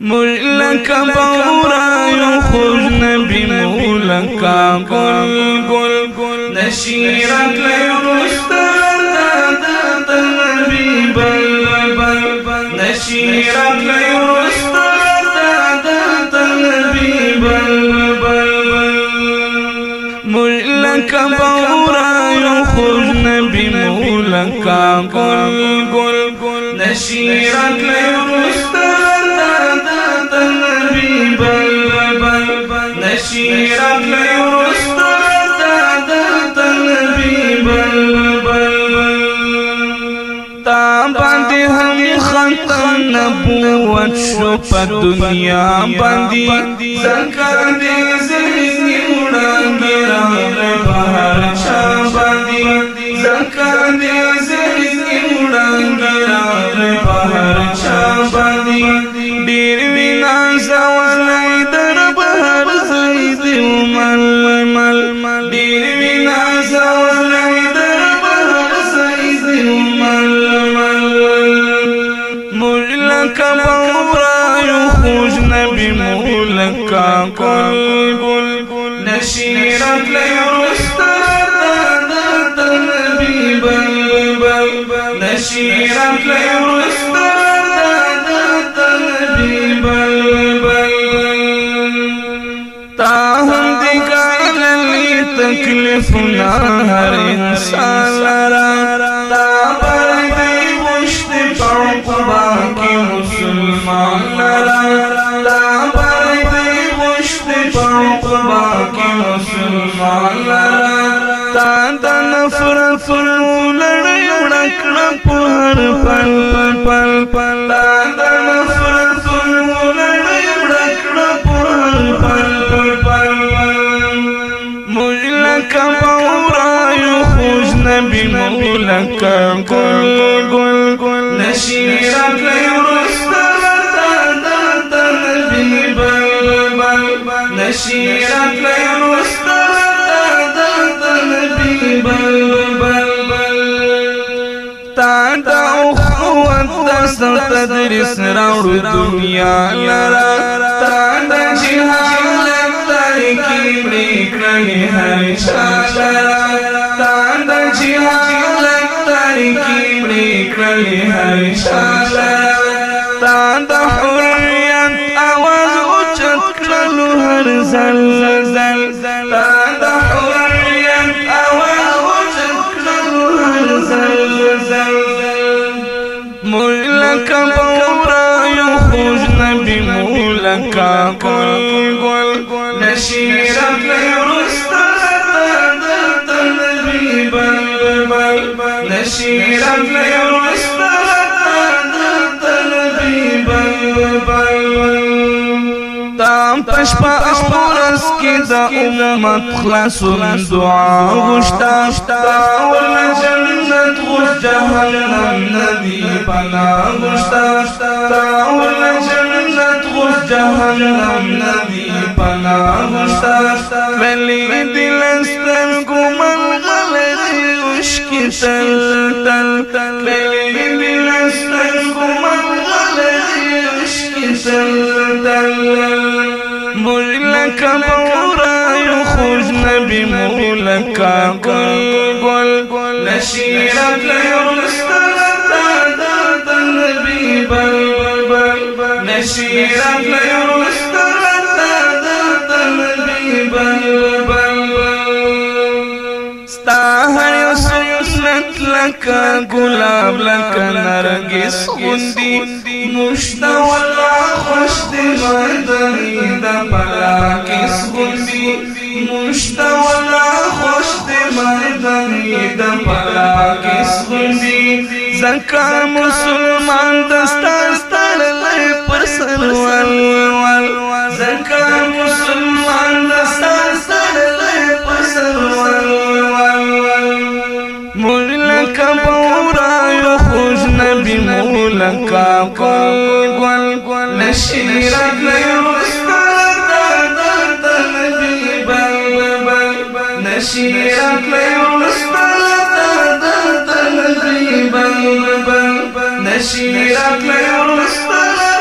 ملک بورا یو خوش نبی مولکا گل گل گل نشیرت لرستا دادا نبی بل بل نشیرت لرستا دادا نبی بل بل ملک بورا یو خوش نبی مولکا گل گل گل نشیرت لرستا ته نبوت شو په دنیا باندې څنګه دې زلمي وړاندې را لکا بلبل نشیرت لرستان تنبی بلبل نشیرت لرستان تنبی بلبل تاہم دکان لی تکلیف نہ ہر انسان لرا تا پر دی مشت پاک باقی مسلمان تا د نفرت لړې وړکړ په هر پل پل پل تا د نفرت لړې وړکړ په هر پل پل پل مجلک باورا یو خوش نبی مولک ګل ګل ګل نشیرک ورستا تا د نبی بل بل نشیرک تاسو تدریس راوړو دنیا لرا تاند جهان تاریکی پریک نه همیشه لرا تاند جهان تاریکی پریک نه همیشه لرا تاند حریت आवाज اوچت کړلو هر ځل شیرم لرستا تقریبا نشیرم لرستا تقریبا تام پشپا اورس کی دا امت خلاصون دعا غشتا تاول جنت غش جهنم ندی پنا غشتا تاول جنت غش جهنم ندی پناه غوښتا ولی دل ستن ګمن غلری وشکی تل تل ولی دل ستن ګمن غلری وشکی تل تل مولک مورا یو خوش نبی مولک گل گل نشیرت لیرستا دا دا نبی بل بل بل نشیرت لیرستا بل بل ستا هر یو سنت لکه ګلاب لکه نرګس غوندي مشتا ولا خوش دې مدني د پلاکس غوندي مشتا ولا خوش دې مدني د پلاکس غوندي زکه مسلمان دستا لکا گل گل گل نشیرت لیرستا دادا نبی بل بل نشیرت لیرستا دادا نبی بل بل نشیرت لیرستا